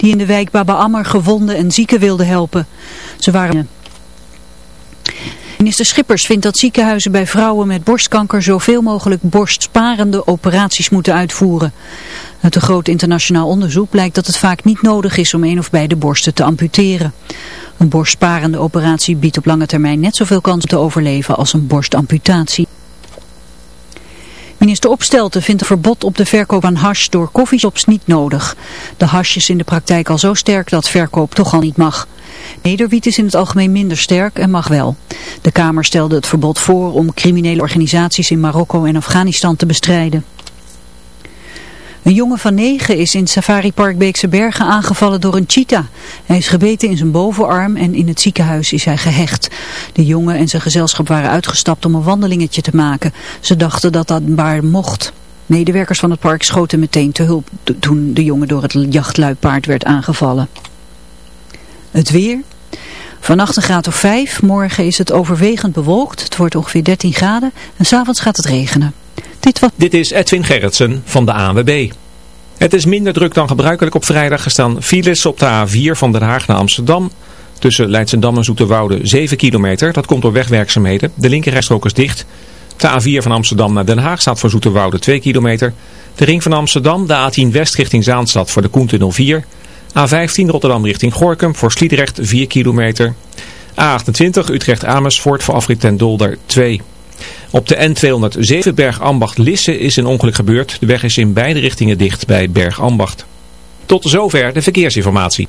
die in de wijk Baba Ammer gewonden en zieken wilden helpen. Ze waren... Minister Schippers vindt dat ziekenhuizen bij vrouwen met borstkanker zoveel mogelijk borstsparende operaties moeten uitvoeren. Uit een groot internationaal onderzoek blijkt dat het vaak niet nodig is om een of beide borsten te amputeren. Een borstsparende operatie biedt op lange termijn net zoveel kans te overleven als een borstamputatie. Minister Opstelten vindt een verbod op de verkoop van hash door coffeeshops niet nodig. De hash is in de praktijk al zo sterk dat verkoop toch al niet mag. Nederwiet is in het algemeen minder sterk en mag wel. De Kamer stelde het verbod voor om criminele organisaties in Marokko en Afghanistan te bestrijden. Een jongen van negen is in Safari Park Beekse Bergen aangevallen door een cheetah. Hij is gebeten in zijn bovenarm en in het ziekenhuis is hij gehecht. De jongen en zijn gezelschap waren uitgestapt om een wandelingetje te maken. Ze dachten dat dat waar mocht. Medewerkers van het park schoten meteen te hulp toen de jongen door het jachtluipaard werd aangevallen. Het weer. Vannacht een graad of 5. Morgen is het overwegend bewolkt. Het wordt ongeveer 13 graden. En s'avonds gaat het regenen. Dit, is Edwin Gerritsen van de ANWB. Het is minder druk dan gebruikelijk op vrijdag gestaan files op de A4 van Den Haag naar Amsterdam. Tussen Leidsendam en Zoeterwoude 7 kilometer. Dat komt door wegwerkzaamheden. De linkerrijstrook is dicht. De A4 van Amsterdam naar Den Haag staat voor Zoeterwoude 2 kilometer. De ring van Amsterdam, de A10 West richting Zaanstad voor de Koentunnel 4. A15 Rotterdam richting Gorkum voor Sliedrecht 4 kilometer. A28 Utrecht Amersfoort voor afrit ten Dolder 2. Op de N207 Bergambacht-Lisse is een ongeluk gebeurd. De weg is in beide richtingen dicht bij Bergambacht. Tot zover de verkeersinformatie.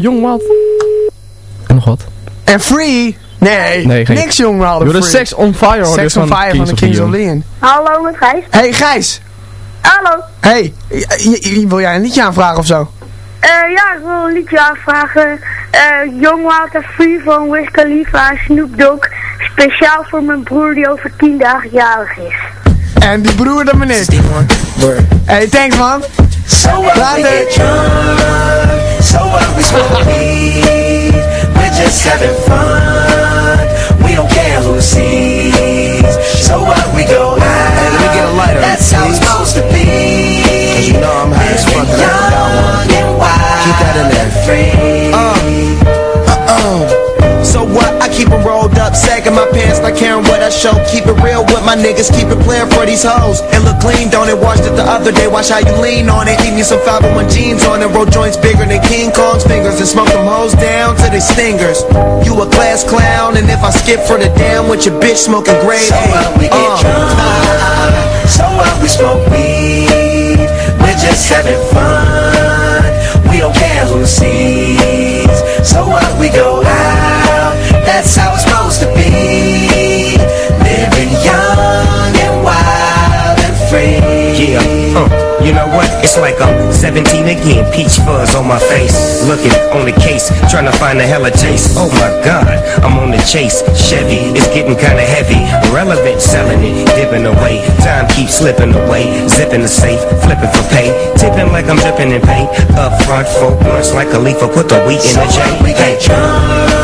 Jorden Jong Wild. En nog wat? En Free? Nee, Nee, geen- niks jong, hadden Jorden Free. Sex on Fire hoor. Sex on Fire van de Kings of Leon. Hallo, met Gijs. Hey Gijs. Hallo. Hey, wil jij een liedje aanvragen of zo? Eh, ja, ik wil een liedje aanvragen. Eh Young Water Free van Wiz Khalifa en Snoop Dogg. Speciaal voor mijn broer die over 10 dagen jarig is. En die broer dan meneer. Hey, thanks man. Later. So what we smoke weed, we're just having fun. We don't care who sees. So what we go out, let me get a lighter, that's how it's supposed to be. Cause you know I'm high as fuck and I forgot one. Young and wild Keep that in there. free. Rolled up, sagging my pants, not caring what I show. Keep it real with my niggas, keep it playing for these hoes. And look clean, don't it? Washed it the other day, watch how you lean on it. Eat me some 501 jeans on it, roll joints bigger than King Kong's fingers. And smoke them hoes down to they stingers. You a class clown, and if I skip for the damn with your bitch smoking grade So what we get Uh. drunk, so what we smoke weed, we're just having fun. We don't care who sees. So what we go out, that's how it's supposed to be. Living young and wild and free. Yeah, uh, you know what? It's like I'm 17 again, peach fuzz on my face. Looking on the case, trying to find a hella taste. Oh my god, I'm on the chase. Chevy, it's getting kinda heavy. Relevant, selling it, dipping away. Time keeps slipping away. Zipping the safe, flipping for pay. Tipping like I'm dripping in paint. Up front, four blunts like a leaf, I put the wheat in the J. we get drunk,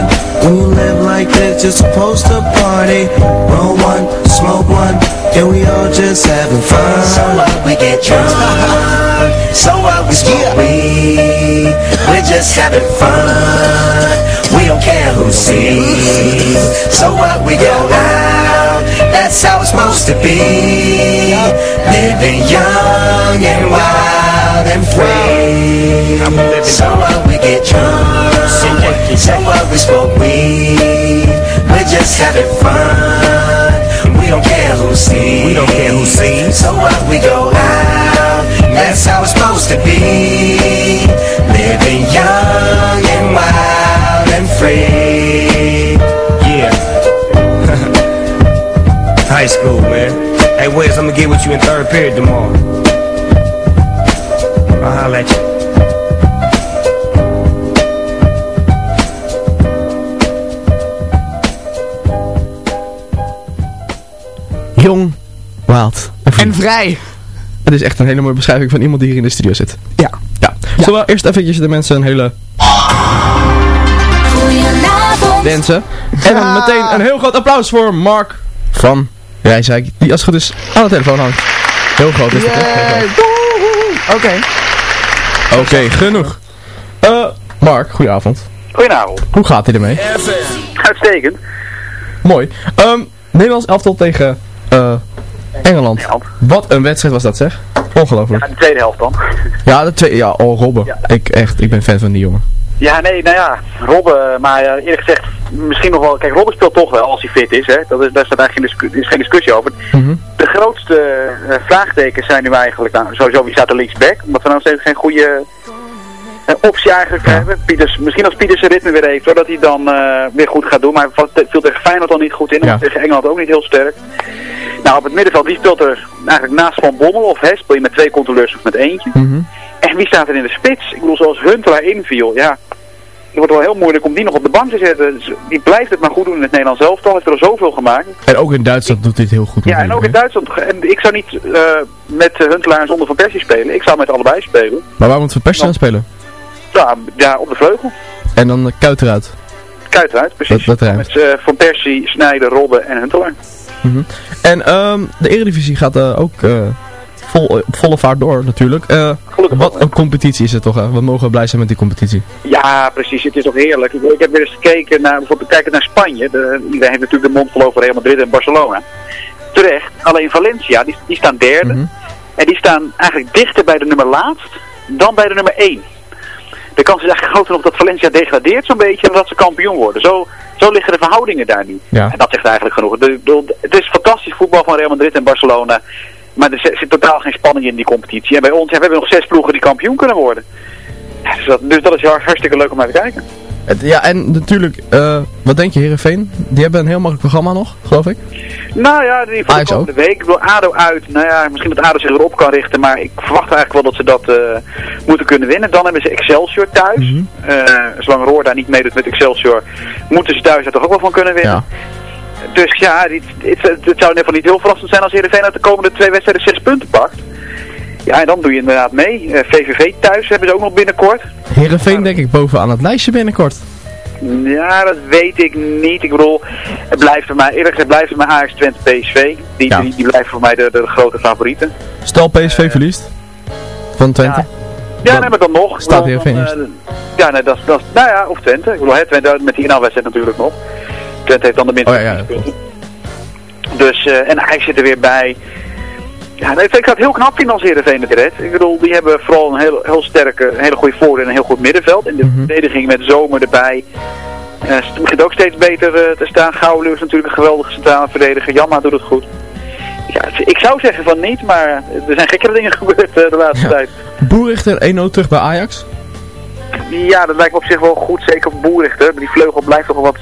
When you live like this, you're supposed to party. Roll one, smoke one, and we all just having fun. So what we get drunk, so what we smoke weed, we're just having fun. We don't care who sees. So what we go out, that's how it's supposed to be. Living young and wild and free. So what we get drunk, so what we smoke weed, we're just having fun. We don't care who sees. We don't care who sees. So what we go out, that's how it's supposed to be. Living young and wild and free. Yeah. High school, man. Hey, Wes, I'm gonna get with you in third period tomorrow. You. Jong, wild En vrij. Het is echt een hele mooie beschrijving van iemand die hier in de studio zit. Ja. Ja. Zullen we eerst eventjes de mensen een hele wensen. En dan meteen een heel groot applaus voor Mark van Rijswijk. Die als het goed is aan de telefoon hangt. Heel groot is het, groot. Oké. Genoeg. Eh, Mark, goedenavond. Goedenavond. Hoe gaat hij ermee? Uitstekend. Mooi. Ehm Nederlands elftal tegen eh, Engeland. Wat een wedstrijd was dat zeg. Ongelooflijk. Ja, de tweede helft dan. Ja, de twee, ja, oh Robben. Ik echt, ik ben fan van die jongen. Ja, nee, nou ja, Robben, maar eh, eerlijk gezegd, misschien nog wel, kijk, Robben speelt toch wel als hij fit is, hè. Dat is, daar staat eigenlijk geen, is geen discussie over. Mhm. De grootste eh, vraagtekens zijn nu eigenlijk, nou, sowieso wie staat er linksback, omdat we nou steeds geen goede eh, optie eigenlijk hebben. Pieters, misschien als Pieters zijn ritme weer heeft, hoor, dat hij dan eh, weer goed gaat doen, maar hij viel tegen Feyenoord al niet goed in, Ja. tegen Engeland ook niet heel sterk. Nou, op het middenveld, wie speelt er eigenlijk naast Van Bommel, of hè, speel je met twee controleurs of met eentje? Mhm. En wie staat er in de spits? Ik bedoel, zoals Huntelaar inviel, ja. Het wordt wel heel moeilijk om die nog op de bank te zetten. Dus die blijft het maar goed doen in het Nederlands elftal. Heeft er al zoveel gemaakt. En ook in Duitsland doet hij het heel goed. Ja, en ook in Duitsland. En ik zou niet eh, met eh, Huntelaar en zonder Van Persie spelen. Ik zou met allebei spelen. Maar waar moet Van Persie aan spelen? Ja, ja, op de vleugel. En dan uh, Kuit eruit. Kuit eruit, precies. Dat. Met eh, Van Persie, Snijder, Robben en Huntelaar. Mhm. En ehm, de Eredivisie gaat eh, ook eh, vol, op volle vaart door natuurlijk. Eh, wat een competitie is het toch, hè? We mogen blij zijn met die competitie. Ja, precies. Het is toch heerlijk. Ik, ik heb weer eens gekeken naar, bijvoorbeeld kijken naar Spanje. De, iedereen heeft natuurlijk de mond vol over Real Madrid en Barcelona. Terecht. Alleen Valencia, die, die staan derde. Mhm. En die staan eigenlijk dichter bij de nummer laatst dan bij de nummer 1. De kans is eigenlijk groter nog dat Valencia degradeert zo'n beetje en dat ze kampioen worden. Zo, zo liggen de verhoudingen daar nu. Ja. En dat zegt eigenlijk genoeg. De- de- het is fantastisch voetbal van Real Madrid en Barcelona. Maar er zit zit totaal geen spanning in die competitie. En bij ons ja, we hebben nog zes ploegen die kampioen kunnen worden. Ja, Dus dat, dus dat is hart- hartstikke leuk om naar te kijken. Ja, en natuurlijk, eh, wat denk je, Heerenveen? Die hebben een heel makkelijk programma nog, geloof ik. Nou ja, die voor de Ajax komende week. Ik bedoel, ADO uit. Nou ja, misschien dat ADO zich erop kan richten. Maar ik verwacht eigenlijk wel dat ze dat eh, moeten kunnen winnen. Dan hebben ze Excelsior thuis. Eh, zolang Roor daar niet meedoet met Excelsior, moeten ze thuis er toch ook wel van kunnen winnen. Dus ja, het, het, het, het zou in ieder geval niet heel verrassend zijn als Heerenveen uit de komende twee wedstrijden zes punten pakt. Ja, en dan doe je inderdaad mee. Eh, VVV thuis hebben ze ook nog binnenkort. Heerenveen denk ik bovenaan het lijstje binnenkort. Ja, dat weet ik niet. Ik bedoel, het blijft voor mij, eerlijk gezegd blijft het mij Ajax, Twente, PSV. Die, Ja. die, die blijven voor mij de, de grote favorieten. Stel PSV verliest. Van Twente. Ja, nee, maar dan nog. Staat Heerenveen dan, eh, Ja, nee, dat is, dat nou ja, of Twente. Ik bedoel, hè, Twente met die inhaalwedstrijd natuurlijk nog. Twente heeft dan de minste Oh, ja. Dus, eh, en Ajax zit er weer bij. Ja, ik ga het heel knap vinden als Heerenveen het redt. Ik bedoel, die hebben vooral een heel, heel sterke, een hele goede voor- en een heel goed middenveld. En de Mhm. verdediging met Zomer erbij. Eh, het begint ook steeds beter eh, te staan. Gouwleeuw is natuurlijk een geweldige centrale verdediger. Jamma doet het goed. Ja, het- ik zou zeggen van niet, maar er zijn gekkere dingen gebeurd de laatste tijd. Boerichter 1-0 terug bij Ajax. Ja, dat lijkt me op zich wel goed, zeker Boerichter. Maar die vleugel blijft toch wel wat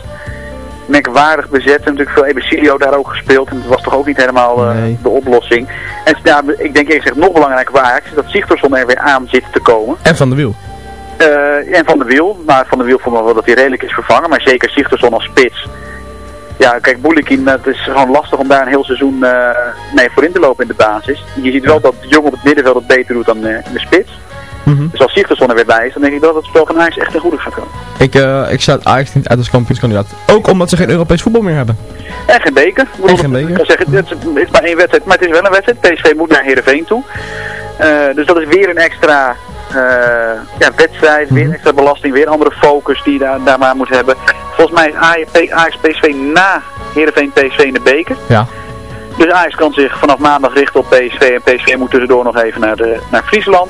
merkwaardig bezet. En natuurlijk veel Ebesilio daar ook gespeeld. En dat was toch ook niet helemaal eh, de oplossing. En ja, ik denk eerlijk gezegd nog belangrijker voor Ajax is dat Sigtorsson er weer aan zit te komen. En Van de Wiel. Eh, en Van der Wiel, maar Van der Wiel vond ik wel dat hij redelijk is vervangen. Maar zeker Sigtorsson als spits. Ja, kijk, Boulikin, het is gewoon lastig om daar een heel seizoen eh, mee voor in te lopen in de basis. Je ziet wel dat de Jong op het middenveld het beter doet dan in de spits. Mhm. Dus als Sigtorsson er weer bij is, dan denk ik dat het spel van Ajax echt ten goede gaat komen. Ik, eh, ik sluit Ajax niet uit als kampioenskandidaat. Ook omdat ze geen Europees voetbal meer hebben. En geen beker. En geen beker. Ik kan zeggen, het is- maar één wedstrijd, maar het is wel een wedstrijd. PSV moet naar Heerenveen toe. Eh, dus dat is weer een extra eh, ja, wedstrijd, weer een extra belasting, weer een andere focus die je daar, daar maar moet hebben. Volgens mij is Ajax, Ajax PSV na Heerenveen PSV in de beker. Ja. Dus Ajax kan zich vanaf maandag richten op PSV en PSV moet tussendoor nog even naar, de, naar Friesland.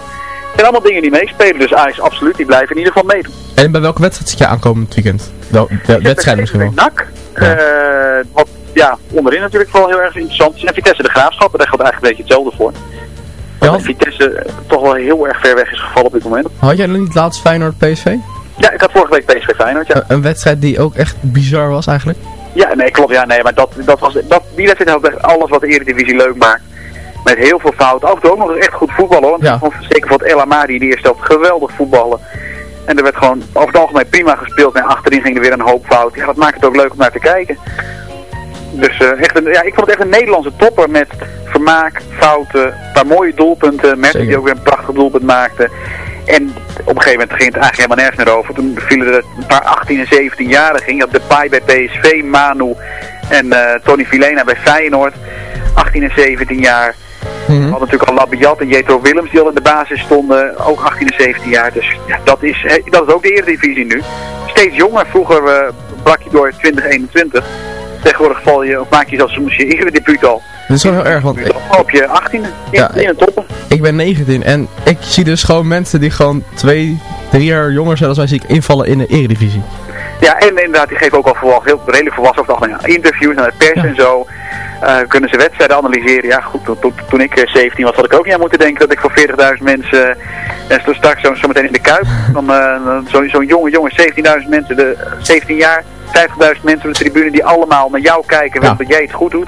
Zijn allemaal dingen die meespelen, dus Ajax absoluut, die blijven in ieder geval meedoen. En bij welke wedstrijd zit je aankomend weekend? Wel, de wedstrijd misschien wel. NAC. eh, wat ja, onderin natuurlijk vooral heel erg interessant is. En Vitesse de Graafschap, daar geldt eigenlijk een beetje hetzelfde voor. Dat Vitesse eh, toch wel heel erg ver weg is gevallen op dit moment. Had jij nog niet laatst Feyenoord PSV? Ja, ik had vorige week PSV Feyenoord, ja. Een- Een wedstrijd die ook echt bizar was eigenlijk. Ja, nee, klopt. Ja, nee, maar dat, dat was, dat, die wedstrijd had echt alles wat de Eredivisie leuk maakt. Met heel veel fouten. Af en toe ook nog eens echt goed voetballen hoor. Ja. Zeker voor het El Amadi in de eerste helft geweldig voetballen. En er werd gewoon over het algemeen prima gespeeld. En achterin ging er weer een hoop fout. Ja, dat maakt het ook leuk om naar te kijken. Dus eh, echt een, ja, ik vond het echt een Nederlandse topper met vermaak, fouten, een paar mooie doelpunten. Merten die ook weer een prachtig doelpunt maakte. En op een gegeven moment ging het eigenlijk helemaal nergens meer over. Toen vielen er een paar 18 en 17-jarigen. Je had Depay bij PSV, Manu en eh, Tony Vilena bij Feyenoord. 18 en 17 jaar. We hadden natuurlijk al Labiat en Jetro Willems die al in de basis stonden. Ook 18 en 17 jaar. Dus ja, dat, is, dat is ook de Eredivisie nu. Steeds jonger. Vroeger eh, brak je door 2021. Tegenwoordig val je, of maak je zelfs soms je eredibuut al. Dat is wel heel erg, want ik, Dan op je 18e in, Ja, in de toppen. ik ben 19 en ik zie dus gewoon mensen die gewoon twee, drie jaar jonger zijn als wij, zie ik invallen in de eredivisie. Ja, en inderdaad, die geven ook al volwassen, heel redelijk volwassen algemeen. Interviews naar de pers en zo. eh, kunnen ze wedstrijden analyseren. Ja, goed, to- to- toen ik eh, 17 was, had ik ook niet aan moeten denken dat ik voor 40.000 mensen, en uh, straks zo, zo meteen in de Kuip, dan eh, zo'n zo'n jonge jongen, 17.000 mensen, de, 17 jaar, 50.000 mensen op de tribune die allemaal naar jou kijken, willen dat jij het goed doet.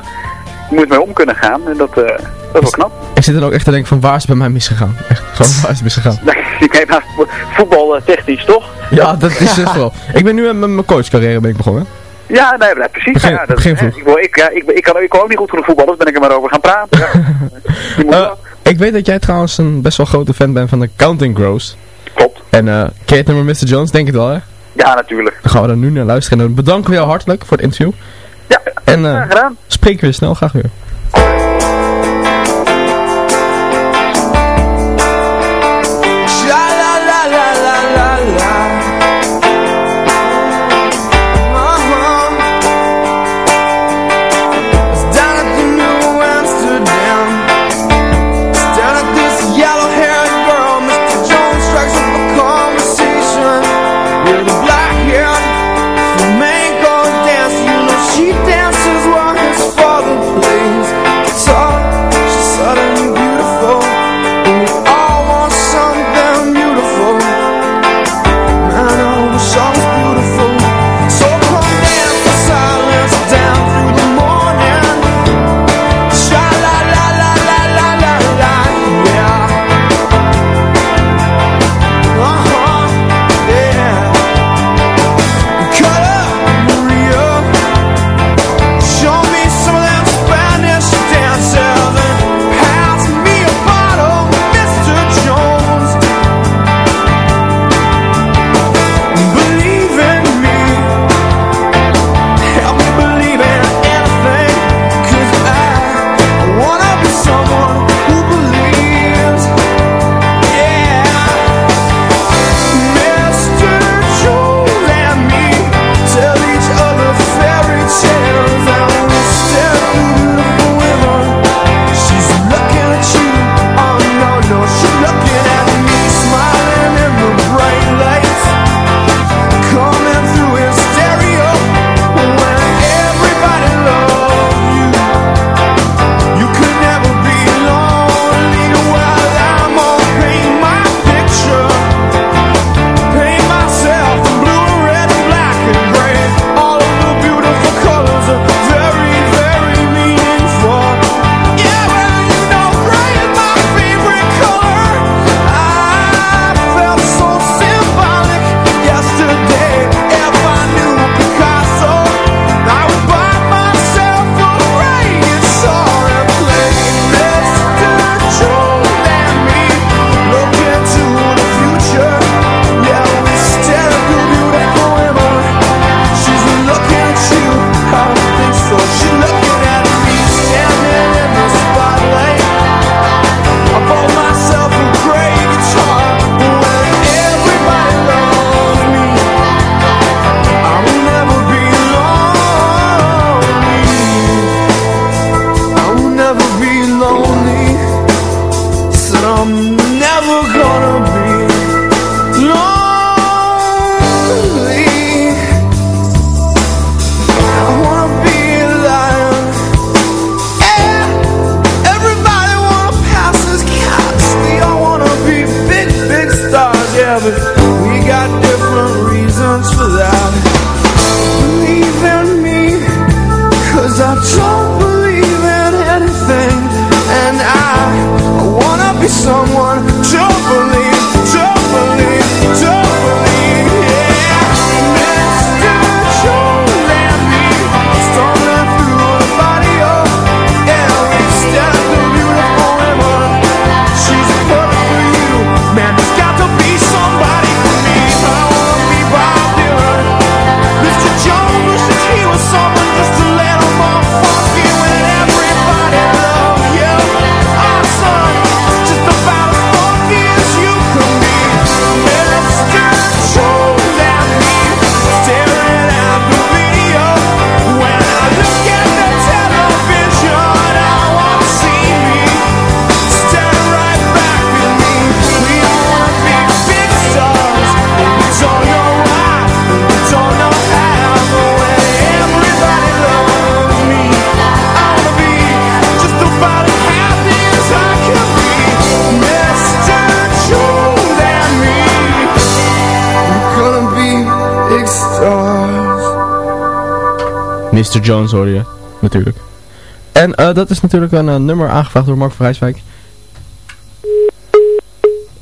Je moet mee om kunnen gaan en dat, eh, dat is wel knap. Ik zit dan ook echt te denken van waar is het bij mij misgegaan? Echt, gewoon waar is het misgegaan? Ik neem aan voetbal eh, technisch, toch? Ja, dat is het wel. Ik ben nu met mijn coachcarrière ben ik begonnen. Ja, nee, nee, precies. Begin- ja, dat, begin hè, vroeg. ik, wil- ik, ja, ik, ik, kan, ik kan ook niet goed genoeg voetballen, dus ben ik er maar over gaan praten. Ja. Eh, ik weet dat jij trouwens een best wel grote fan bent van de Counting Crows. Klopt. En eh ken je het nummer Mr. Jones? Denk het wel, hè? ja, natuurlijk. Dan gaan we er nu naar luisteren. En dan bedanken we jou hartelijk voor het interview. Ja, En eh graag gedaan. spreken we weer snel. Graag weer. Mr. Jones hoorde je, natuurlijk. En eh, dat is natuurlijk een eh, nummer aangevraagd door Mark van Rijswijk.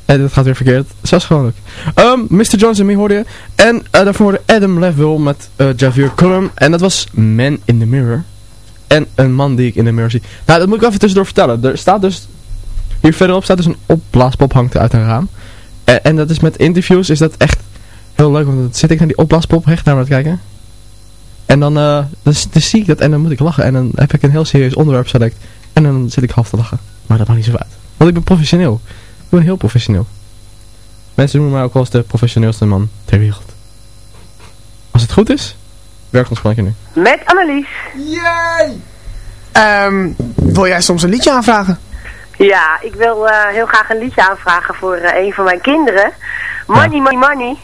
En dat gaat weer verkeerd, zoals gewoonlijk. Um, Mr. Jones en me hoorde je. En eh, daarvoor hoorde Adam Leville met Javier Cullum. En dat was Man in the Mirror. En een man die ik in de mirror zie. Nou, dat moet ik even tussendoor vertellen. Er staat dus... Hier verderop staat dus een opblaaspop hangt uit een raam. En, en dat is met interviews is dat echt heel leuk. Want dan zit ik naar die opblaaspop recht naar me te kijken. En dan, uh, dan, dan, zie ik dat en dan moet ik lachen. En dan heb ik een heel serieus onderwerp select. En dan zit ik half te lachen. Maar dat maakt niet zo uit. Want ik ben professioneel. Ik ben heel professioneel. Mensen noemen mij ook wel eens de professioneelste man ter wereld. Als het goed is, werkt ons spannetje nu. Met Annelies. Yay! Um, wil jij soms een liedje aanvragen? Ja, ik wil uh, heel graag een liedje aanvragen voor uh, een van mijn kinderen. Money, ja. money, money.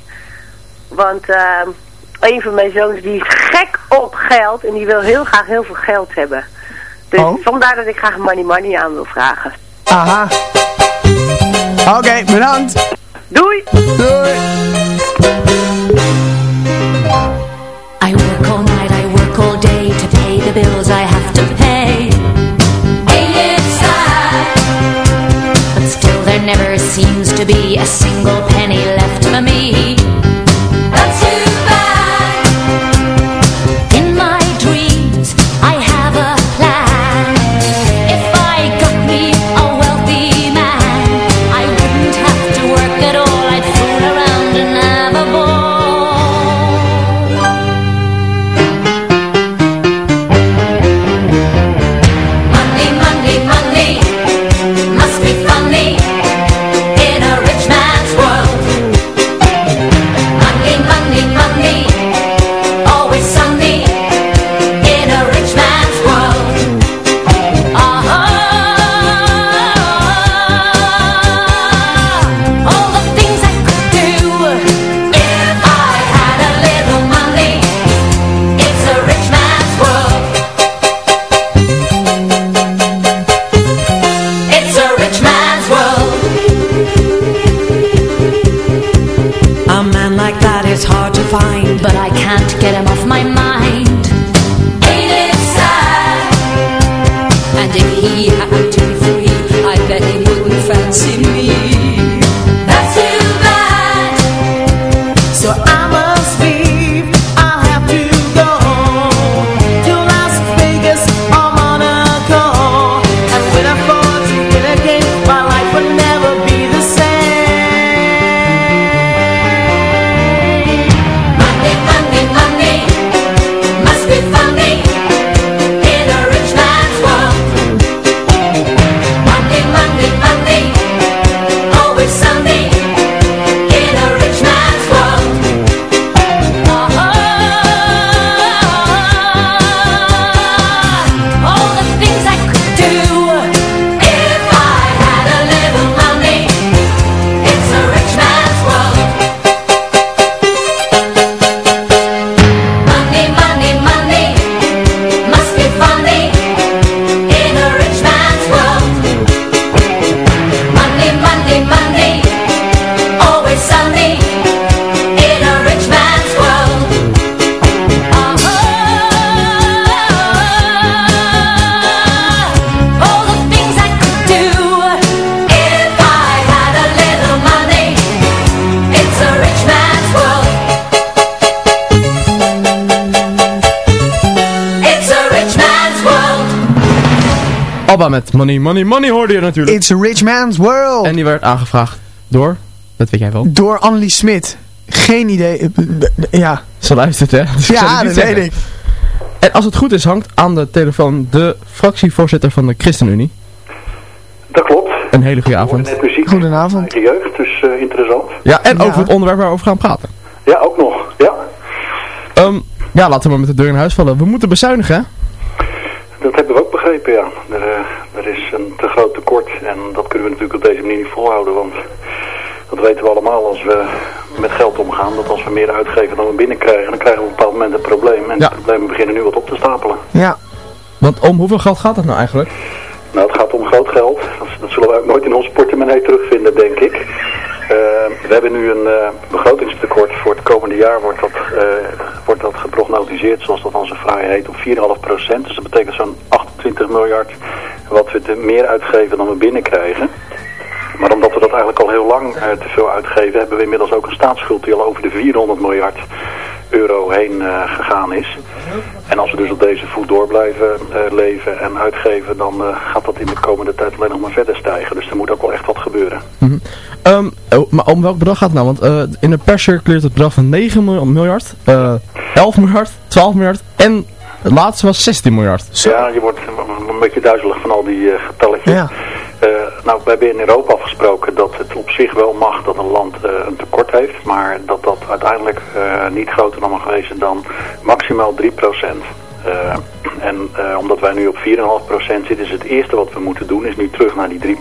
Want uh, een van mijn zoons die is gek op geld en die wil heel graag heel veel geld hebben. Dus oh. vandaar dat ik graag money, money aan wil vragen. Aha. Oké, okay, bedankt. Doei. Doei. I work all night, I work all day to pay the bills I have to pay. Ain't it sad? But still there never seems to be a single penny left Money, Money, Money hoorde je natuurlijk. It's a rich man's world. En die werd aangevraagd door, dat weet jij wel. Door Annelies Smit. Geen idee. eh, Ja. Ze luistert hè? Dus Ja, dat zeggen. weet ik. En als het goed is hangt aan de telefoon de fractievoorzitter van de ChristenUnie. Dat klopt. Een hele goede avond. Net muziek. Goedenavond. Eigen jeugd, dus eh, interessant. Ja, en Ja. over het onderwerp waar we over gaan praten. Ja, ook nog. Ja, Ehm, ja, laten we maar met de deur in huis vallen. We moeten bezuinigen hè? Dat hebben we ook begrepen, ja. Er, eh, er is een te groot tekort en dat kunnen we natuurlijk op deze manier niet volhouden, want dat weten we allemaal als we met geld omgaan, dat als we meer uitgeven dan we binnenkrijgen, dan krijgen we op een bepaald moment een probleem. En Ja. de problemen beginnen nu wat op te stapelen. Ja. Want om hoeveel geld gaat het nou eigenlijk? Nou, het gaat om groot geld. Dat, zullen we ook nooit in ons portemonnee terugvinden, denk ik. we hebben nu een eh, begrotingstekort voor het komende jaar wordt dat, eh, wordt dat geprognotiseerd, zoals dat zo fraai heet, op 4,5 procent. Dus dat betekent zo'n 28 miljard wat we te meer uitgeven dan we binnenkrijgen. Maar omdat we dat eigenlijk al heel lang eh, te veel uitgeven, hebben we inmiddels ook een staatsschuld die al over de 400 miljard euro heen eh, gegaan is. En als we dus op deze voet door blijven eh, leven en uitgeven, dan eh, gaat dat in de komende tijd alleen nog maar verder stijgen. Dus er moet ook wel echt wat gebeuren. Mhm. Ehm, oh, maar om welk bedrag gaat het nou? Want eh, in de pers circuleert het bedrag van 9 mil- miljard, eh 11 miljard, 12 miljard en het laatste was 16 miljard. Ja, je wordt een- beetje duizelig van al die eh, getalletjes. Ja. Nou, we hebben in Europa afgesproken dat het op zich wel mag dat een land eh, een tekort heeft, maar dat dat uiteindelijk eh, niet groter dan mag wezen dan maximaal 3% en eh, omdat wij nu op 4,5% zitten, is het eerste wat we moeten doen, is nu terug naar die 3%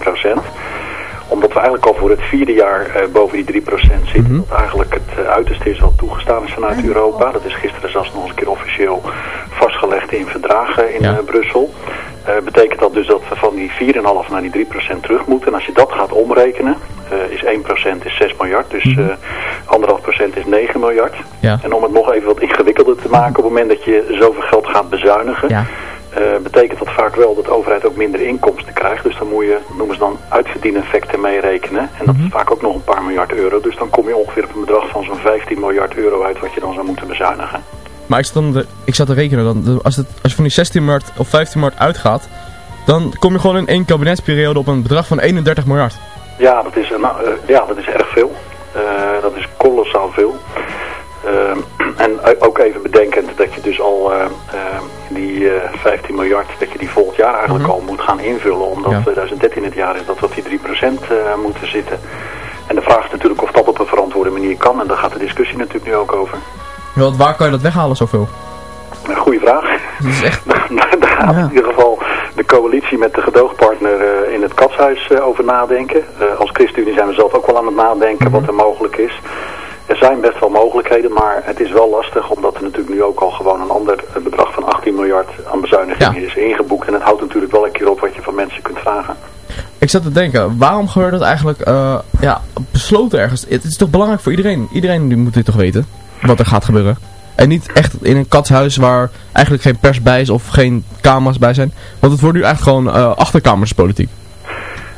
omdat we eigenlijk al voor het vierde jaar eh, boven die 3% zitten. Dat eigenlijk het eh, uiterste is wat toegestaan is vanuit Europa. Dat is gisteren zelfs nog eens een keer officieel vastgelegd in verdragen in eh, Brussel. Betekent dat dus dat we van die 4,5 naar die 3% terug moeten. En als je dat gaat omrekenen, is 1% is 6 miljard. Dus eh anderhalf procent is 9 miljard. Ja. En om het nog even wat ingewikkelder te maken, op het moment dat je zoveel geld gaat bezuinigen, Ja. Eh, betekent dat vaak wel dat de overheid ook minder inkomsten krijgt. Dus dan moet je, noemen ze dan uitverdieneffecten meerekenen. En dat is vaak ook nog een paar miljard euro. Dus dan kom je ongeveer op een bedrag van zo'n 15 miljard euro uit wat je dan zou moeten bezuinigen. Maar ik zat, dan de, ik zat te rekenen, dan, als, het, als je van die 16 miljard of 15 miljard uitgaat, dan kom je gewoon in één kabinetsperiode op een bedrag van 31 miljard. Ja, dat is, eh, nou, eh, ja, dat is erg veel. Dat is kolossaal veel. En ook even bedenkend dat je dus al eh, ehm, die eh, 15 miljard, dat je die volgend jaar eigenlijk al moet gaan invullen. Omdat Ja. 2013 het jaar is dat we op die 3% eh, moeten zitten. En de vraag is natuurlijk of dat op een verantwoorde manier kan. En daar gaat de discussie natuurlijk nu ook over. Want waar kan je dat weghalen zoveel? Een goede vraag. Dat is echt... Daar gaat in ieder geval de coalitie met de gedoogpartner eh, in het katshuis eh, over nadenken. Eh, als ChristenUnie zijn we zelf ook wel aan het nadenken wat er mogelijk is. Er zijn best wel mogelijkheden, maar het is wel lastig omdat er natuurlijk nu ook al gewoon een ander eh, bedrag van 18 miljard aan bezuinigingen is ingeboekt. En het houdt natuurlijk wel een keer op wat je van mensen kunt vragen. Ik zat te denken, waarom gebeurt dat eigenlijk eh, ja, besloten ergens? Het is toch belangrijk voor iedereen? Iedereen moet dit toch weten, wat er gaat gebeuren? En niet echt in een katshuis waar eigenlijk geen pers bij is of geen camera's bij zijn. Want het wordt nu eigenlijk gewoon eh achterkamerspolitiek.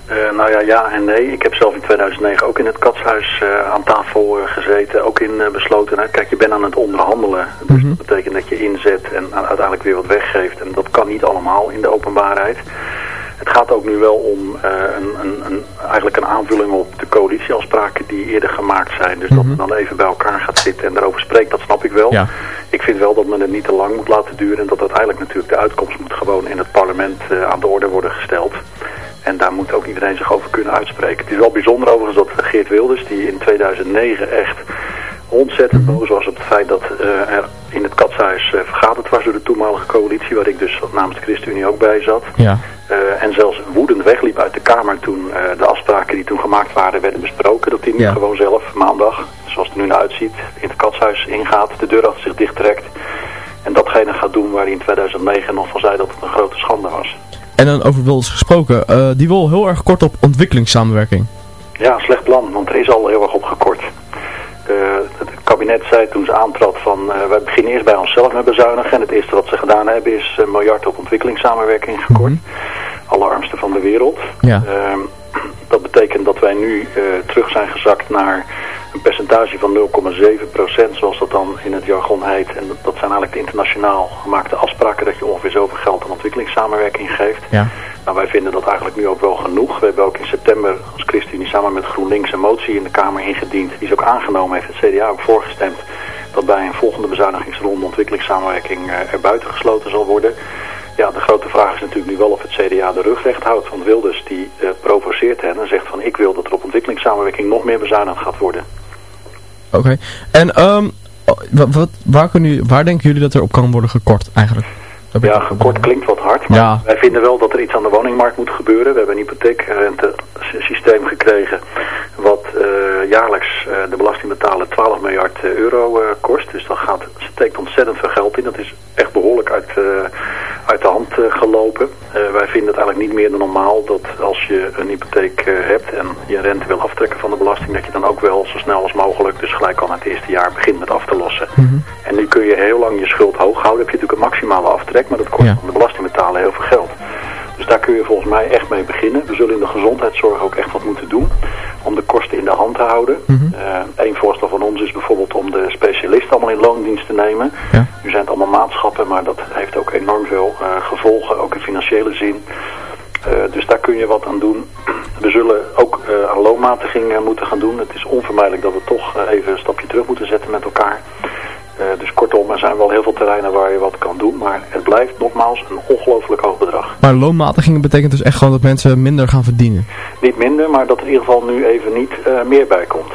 Eh, nou ja, ja en nee. Ik heb zelf in 2009 ook in het katshuis eh, aan tafel eh, gezeten. Ook in beslotenheid. Kijk, je bent aan het onderhandelen. Dus dat betekent dat je inzet en uiteindelijk weer wat weggeeft. En dat kan niet allemaal in de openbaarheid. Het gaat ook nu wel om een, een, een, eigenlijk een aanvulling op de coalitieafspraken die eerder gemaakt zijn. Dus dat men dan even bij elkaar gaat zitten en daarover spreekt, dat snap ik wel. Ja. Ik vind wel dat men het niet te lang moet laten duren en dat uiteindelijk natuurlijk de uitkomst moet gewoon in het parlement aan de orde worden gesteld. En daar moet ook iedereen zich over kunnen uitspreken. Het is wel bijzonder overigens dat Geert Wilders, die in 2009 echt ontzettend boos was op het feit dat eh, er in het katshuis eh, vergaderd was door de toenmalige coalitie, waar ik dus namens de ChristenUnie ook bij zat. Ja. Eh, en zelfs woedend wegliep uit de Kamer toen de afspraken die toen gemaakt waren werden besproken. Dat hij nu Ja. gewoon zelf maandag, zoals het er nu naar uitziet, in het katshuis ingaat, de deur achter zich dichttrekt. En datgene gaat doen waar hij in 2009 nog van zei dat het een grote schande was. En dan over Wilders gesproken, eh, die wil heel erg kort op ontwikkelingssamenwerking. Ja, slecht plan, want er is al heel erg op gekort. Eh, het kabinet zei toen ze aantrad van, eh wij beginnen eerst bij onszelf met bezuinigen. En het eerste wat ze gedaan hebben is een miljard op ontwikkelingssamenwerking gekort. Allerarmste van de wereld. Ja. Ehm, dat betekent dat wij nu eh, terug zijn gezakt naar een percentage van 0,7% zoals dat dan in het jargon heet. En dat, dat zijn eigenlijk de internationaal gemaakte afspraken dat je ongeveer zoveel geld aan ontwikkelingssamenwerking geeft. Ja. Nou, wij vinden dat eigenlijk nu ook wel genoeg. We hebben ook in september als ChristenUnie samen met GroenLinks een motie in de Kamer ingediend. Die is ook aangenomen, heeft het CDA ook voorgestemd. Dat bij een volgende bezuinigingsronde ontwikkelingssamenwerking eh, er buiten gesloten zal worden. Ja, de grote vraag is natuurlijk nu wel of het CDA de rug recht houdt. Want Wilders die eh, provoceert hen en zegt van ik wil dat er op ontwikkelingssamenwerking nog meer bezuinigd gaat worden. Oké. En ehm, wat, wat, waar, kunnen jullie, waar denken jullie dat er op kan worden gekort eigenlijk? Ja, gekort klinkt wat hard, maar Ja. wij vinden wel dat er iets aan de woningmarkt moet gebeuren. We hebben een hypotheekrentesysteem gekregen wat eh, jaarlijks eh, de belastingbetaler 12 miljard euro kost. Dus dat gaat, steekt ontzettend veel geld in. Dat is echt behoorlijk uit, uit de hand eh, gelopen. Eh, wij vinden het eigenlijk niet meer dan normaal dat als je een hypotheek eh, hebt en je rente wil aftrekken van de belasting, dat je dan ook wel zo snel als mogelijk, dus gelijk al het eerste jaar, begint met af te lossen. En nu kun je heel lang je schuld hoog houden. heb je natuurlijk een maximale aftrek, maar dat kost de belastingbetaler heel veel geld. Dus daar kun je volgens mij echt mee beginnen. We zullen in de gezondheidszorg ook echt wat moeten doen om de kosten in de hand te houden. Een voorstel van ons is bijvoorbeeld om de specialisten allemaal in loondienst te nemen. Nu zijn het allemaal maatschappen, maar dat heeft ook enorm veel eh, gevolgen, ook in financiële zin. Eh, dus daar kun je wat aan doen. We zullen ook aan loonmatiging moeten gaan doen. Het is onvermijdelijk dat we toch even een stapje terug moeten zetten met elkaar. Dus kortom, er zijn wel heel veel terreinen waar je wat kan doen. Maar het blijft nogmaals een ongelooflijk hoog bedrag. Maar loonmatiging betekent dus echt gewoon dat mensen minder gaan verdienen? Niet minder, maar dat er in ieder geval nu even niet meer bij komt.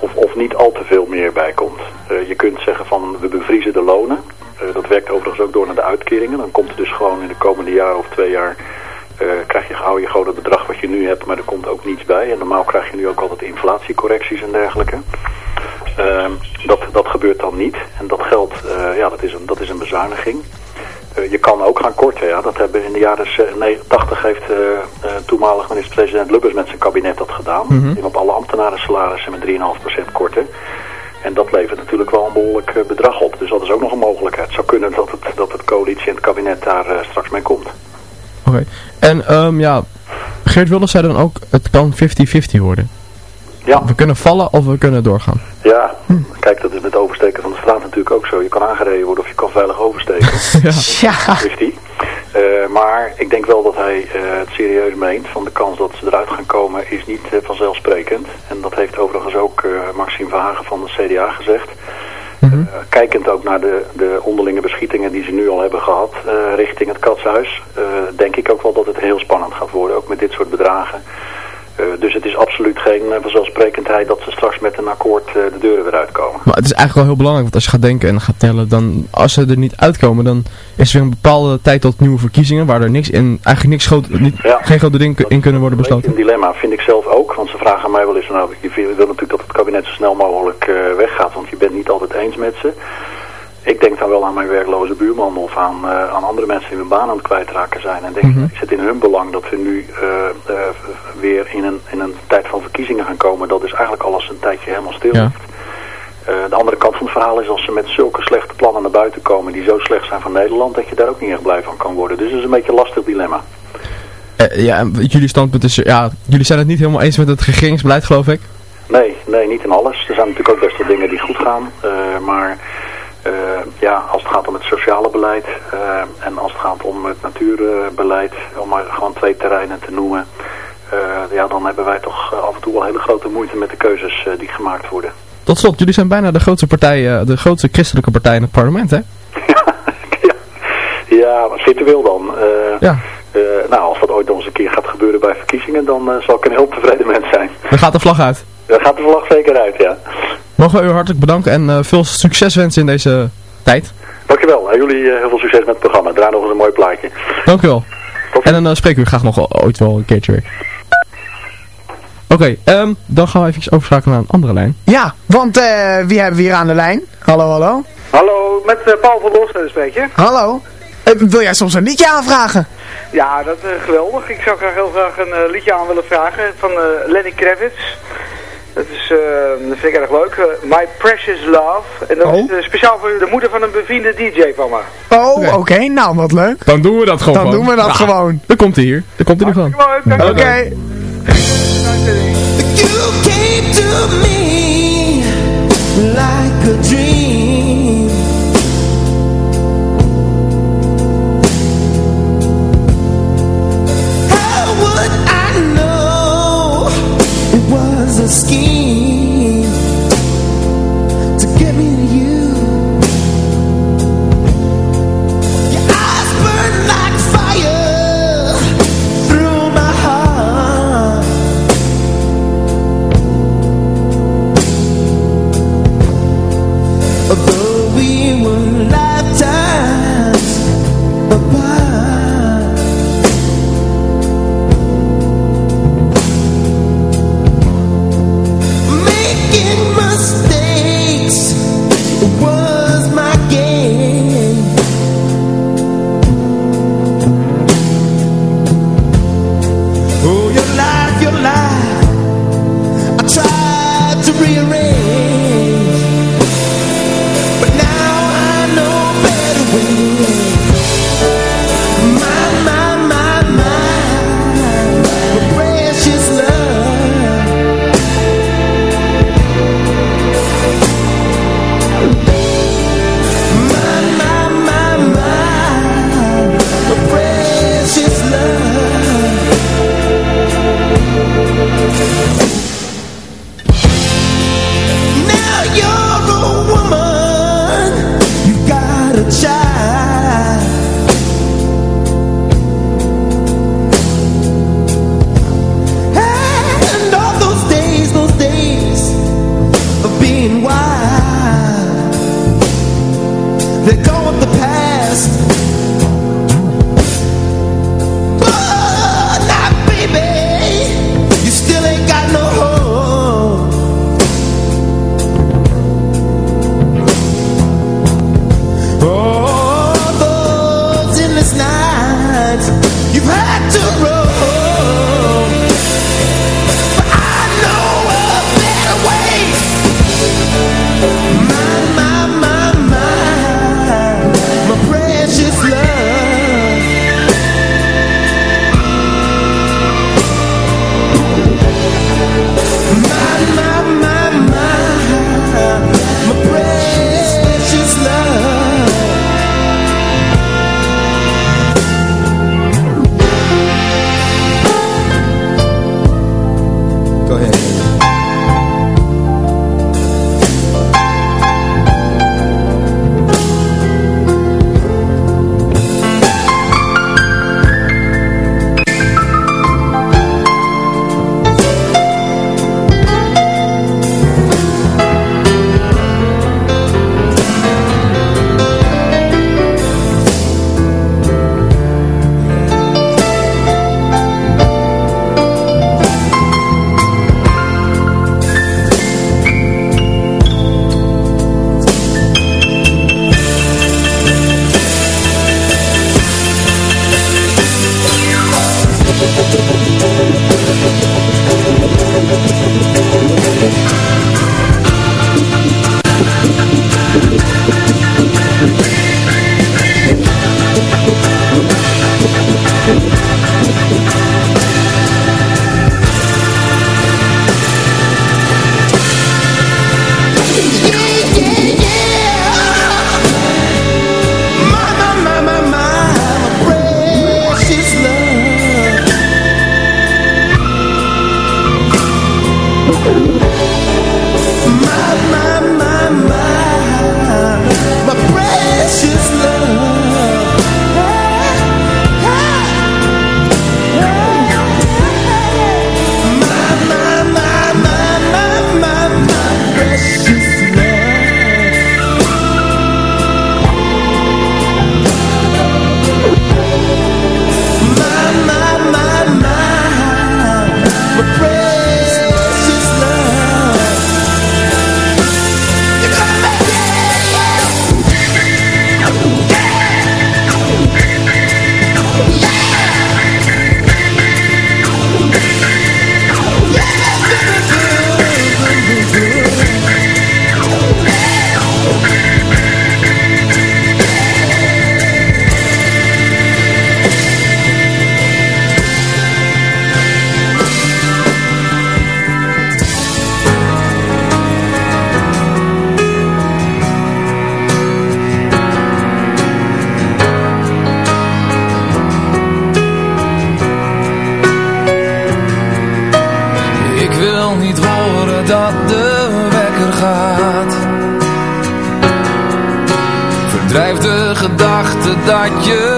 of, of niet al te veel meer bij komt. je kunt zeggen van we bevriezen de lonen. Dat werkt overigens ook door naar de uitkeringen. Dan komt er dus gewoon in de komende jaar of twee jaar... Uh, krijg je, hou je gewoon het bedrag wat je nu hebt, maar er komt ook niets bij. En normaal krijg je nu ook altijd inflatiecorrecties en dergelijke. Uh, dat, dat gebeurt dan niet. En dat geld, ja, dat is een, dat is een bezuiniging. je kan ook gaan korten, ja. Dat hebben in de jaren 80 heeft toenmalig minister-president Lubbers met zijn kabinet dat gedaan. Mm -hmm. op alle ambtenaren salarissen met 3,5% korten. En dat levert natuurlijk wel een behoorlijk bedrag op. Dus dat is ook nog een mogelijkheid. Het zou kunnen dat het, dat het coalitie en het kabinet daar uh, straks mee komt. Oké. Okay. En um, ja, Geert Wilders zei dan ook, het kan 50-50 worden. Ja. We kunnen vallen of we kunnen doorgaan. Ja, hm. kijk dat is met oversteken van de straat natuurlijk ook zo. Je kan aangereden worden of je kan veilig oversteken. ja. 50. Uh, maar ik denk wel dat hij uh, het serieus meent. Van de kans dat ze eruit gaan komen is niet uh, vanzelfsprekend. En dat heeft overigens ook Maxime Verhagen van de CDA gezegd. Mm -hmm. kijkend ook naar de, de onderlinge beschietingen die ze nu al hebben gehad richting het katshuis. denk ik ook wel dat het heel spannend gaat worden. Ook met dit soort bedragen. Uh, dus het is absoluut geen uh, vanzelfsprekendheid dat ze straks met een akkoord uh, de deuren weer uitkomen. Maar het is eigenlijk wel heel belangrijk, want als je gaat denken en gaat tellen, dan als ze er niet uitkomen, dan is er weer een bepaalde tijd tot nieuwe verkiezingen, waar er niks in, eigenlijk niks groot, niet, ja. geen grote dingen in kunnen worden besloten. Een dilemma vind ik zelf ook, want ze vragen mij wel eens, nou, je wil natuurlijk dat het kabinet zo snel mogelijk weggaat, want je bent niet altijd eens met ze. Ik denk dan wel aan mijn werkloze buurman of aan, uh, aan andere mensen die hun baan aan het kwijtraken zijn. En denk, mm -hmm. is het in hun belang dat we nu uh, uh, weer in een, in een tijd van verkiezingen gaan komen. Dat is eigenlijk alles een tijdje helemaal stil ja. de andere kant van het verhaal is als ze met zulke slechte plannen naar buiten komen die zo slecht zijn voor Nederland, dat je daar ook niet echt blij van kan worden. Dus het is een beetje een lastig dilemma. ja, jullie standpunt is, ja, jullie zijn het niet helemaal eens met het regeringsbeleid geloof ik? Nee, nee, niet in alles. Er zijn natuurlijk ook best wel dingen die goed gaan, maar... Uh, ja, als het gaat om het sociale beleid uh, en als het gaat om het natuurbeleid, om maar gewoon twee terreinen te noemen, uh, ja, dan hebben wij toch af en toe wel hele grote moeite met de keuzes die gemaakt worden. Tot slot, jullie zijn bijna de grootste partij, de grootste christelijke partij in het parlement, hè? ja, ja, virtueel dan. ja. nou, als dat ooit nog eens een keer gaat gebeuren bij verkiezingen, dan zal ik een heel tevreden mens zijn. Dan gaat de vlag uit. Dan gaat de vlag zeker uit, ja. Mogen we u hartelijk bedanken en uh, veel succes wensen in deze tijd. Dankjewel. En jullie uh, heel veel succes met het programma. Draai nog eens een mooi plaatje. Dank u wel. En dan uh, spreken we u graag nog ooit wel een keertje weer. Oké, okay, um, dan gaan we even overschakelen naar een andere lijn. Ja, want wie hebben we hier aan de lijn? Hallo, hallo. Hallo, met Paul van Lossen spreek je. Hallo. wil jij soms een liedje aanvragen? Ja, dat is geweldig. Ik zou graag heel graag een liedje aan willen vragen van Lenny Kravitz. Dat, is, uh, dat vind ik erg leuk. Uh, My Precious Love. En dat oh. is uh, speciaal voor de moeder van een bevriende DJ van me. Oh, oké. Okay. Nou, wat leuk. Dan doen we dat gewoon. Dan doen we dat ja. gewoon. Dan komt hij hier. Dan komt hij nu gewoon. Oké. Okay. You came to me like a dream. Scheme all the things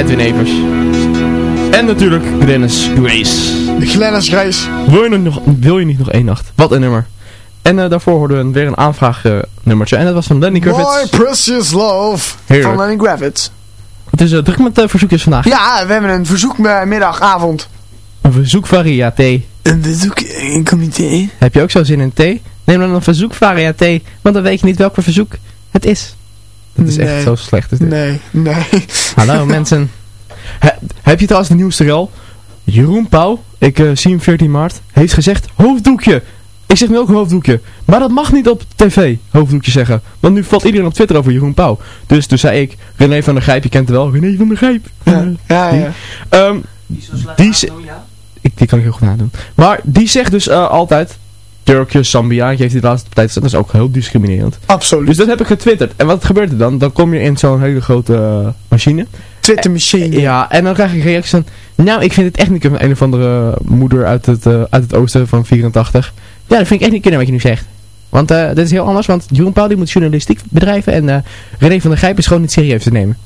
Edwin Evers. En natuurlijk Dennis Grace. Glennis Grace. Wil je, nog, wil je niet nog één nacht? Wat een nummer. En uh, daarvoor hoorden we weer een aanvraagnummertje. en dat was van Lenny Kravitz. My Precious Love. Heerlijk. Van Lenny Kravitz. Het is uh, druk met uh, verzoekjes vandaag. Ja, we hebben een verzoekmiddagavond. Een verzoekvariaté. Een verzoekcomité. Heb je ook zo zin in thee? Neem dan een verzoekvariaté, want dan weet je niet welke verzoek het is. Dat is nee. echt zo slecht. Is dit. Nee, nee. Hallo mensen. He, heb je trouwens de nieuwste rel? Jeroen Pauw, ik uh, zie hem 14 maart, heeft gezegd hoofddoekje. Ik zeg nu ook hoofddoekje. Maar dat mag niet op tv, hoofddoekje zeggen. Want nu valt iedereen op Twitter over Jeroen Pauw. Dus toen zei ik, René van der Grijp, je kent het wel. René van der Grijp. Ja, ja, ja. Um, die zo slecht die, ja? ik, die kan ik heel goed nadoen. Maar die zegt dus uh, altijd... Turkje, Zambia, heeft hij de laatste tijd. Dat is ook heel discriminerend. Absoluut. Dus dat heb ik getwitterd. En wat gebeurt er dan? Dan kom je in zo'n hele grote uh, machine. Twitter machine. Ja, en dan krijg ik reacties van... Nou, ik vind het echt niet een, een of andere moeder uit het, uh, uit het oosten van 84. Ja, dat vind ik echt niet kunnen wat je nu zegt. Want uh, dit is heel anders, want Jeroen Pauw die moet journalistiek bedrijven en René van der Grijp is gewoon niet serieus te nemen.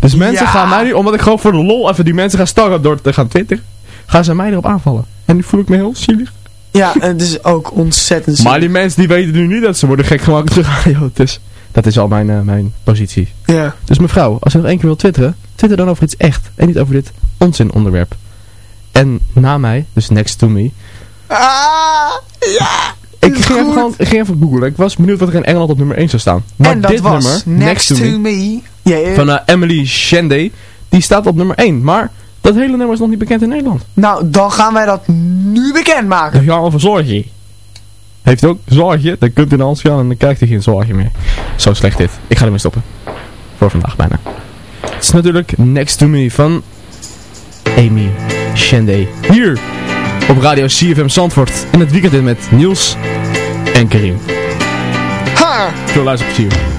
Dus mensen gaan mij nu, omdat ik gewoon voor de lol even die mensen ga starren door te gaan twitteren, gaan ze mij erop aanvallen. En nu voel ik me heel zielig. Ja, het is ook ontzettend zielig. Maar die mensen die weten nu niet dat ze worden gek gemaakt de radio. Dus dat is al mijn, uh, mijn positie. Ja. Dus mevrouw, als je nog één keer wilt twitteren, twitter dan over iets echt. En niet over dit onzin onderwerp. En na mij, dus next to me... Ah, ja! Ik ging even, gewoon, ik ging even googlen. Ik was benieuwd wat er in Engeland op nummer 1 zou staan. Maar en dat dit was nummer, Next, Next to, Me, me. Yeah. van uh, Emily Shende, die staat op nummer 1. Maar dat hele nummer is nog niet bekend in Nederland. Nou, dan gaan wij dat nu bekendmaken. Dan gaan we voor zorgje. Heeft ook zorgje, dan kunt u naar ons gaan en dan krijgt u geen zorgje meer. Zo slecht dit. Ik ga ermee stoppen. Voor vandaag bijna. Het is natuurlijk Next to Me van Amy Shende. Hier op radio CFM Zandvoort in het weekend in met Niels en Karim. Ha! Veel luisterplezier. Money,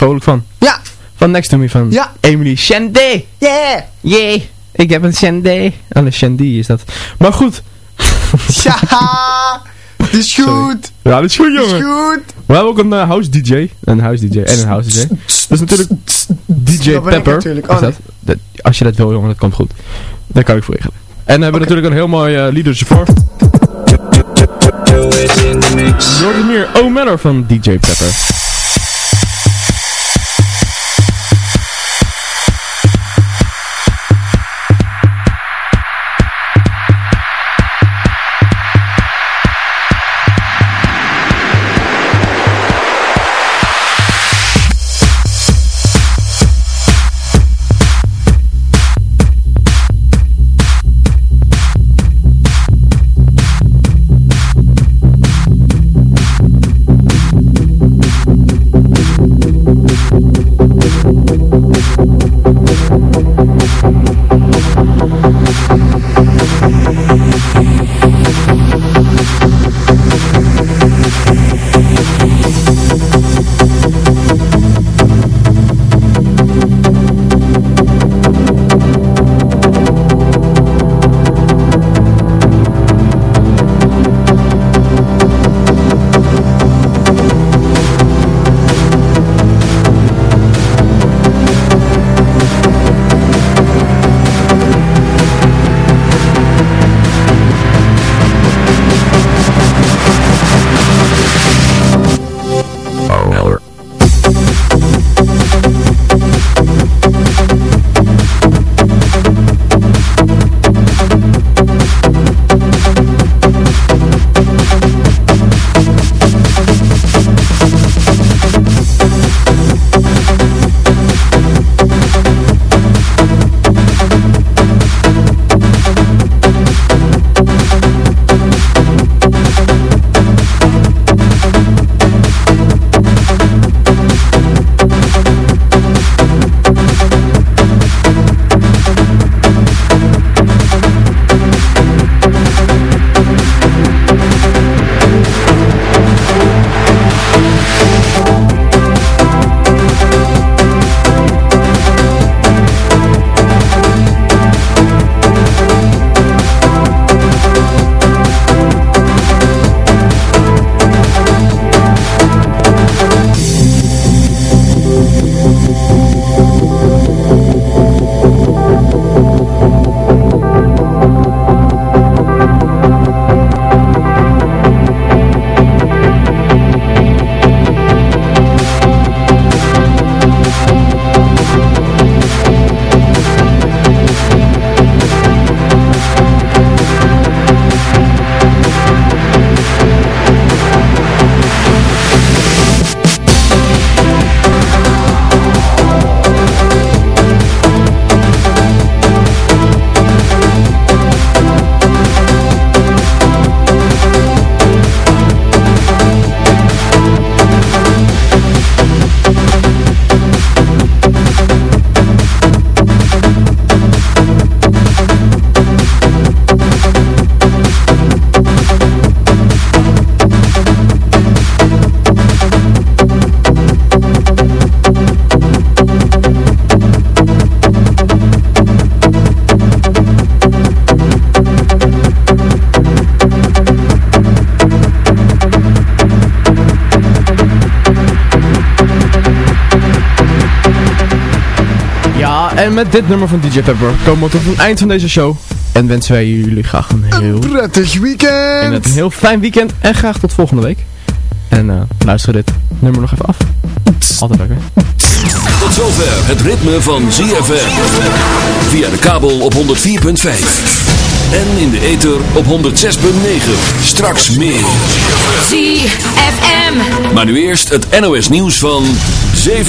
vrolijk van. Ja. Van Next to Me van Ja. Emily Shandy. Yeah. Yay. Ik heb een Shandy. Oh, een Shandy is dat. Maar goed. Ja. Dat is goed. Ja, dat is goed Dat is jongen. goed. We hebben ook een eh, house DJ. Een house DJ en een house DJ. Dat is natuurlijk DJ Dat Pepper. natuurlijk. Is Oh, dat? Dat- Als je dat wil jongen, dat komt goed. Dat kan ik voor regelen. En we hebben natuurlijk een heel mooi eh liedertje voor. Jordan Meer, Oh Manor van DJ Pepper. Met dit nummer van DJ Pepper komen we tot het eind van deze show. En wensen wij jullie graag een heel... Prettig weekend. En een heel fijn weekend. En graag tot volgende week. En eh, luister dit nummer nog even af. Altijd leuk, hè? Tot zover het ritme van ZFM. Via de kabel op 104.5. En in de ether op 106.9. Straks meer. ZFM. Maar nu eerst het NOS nieuws van 7.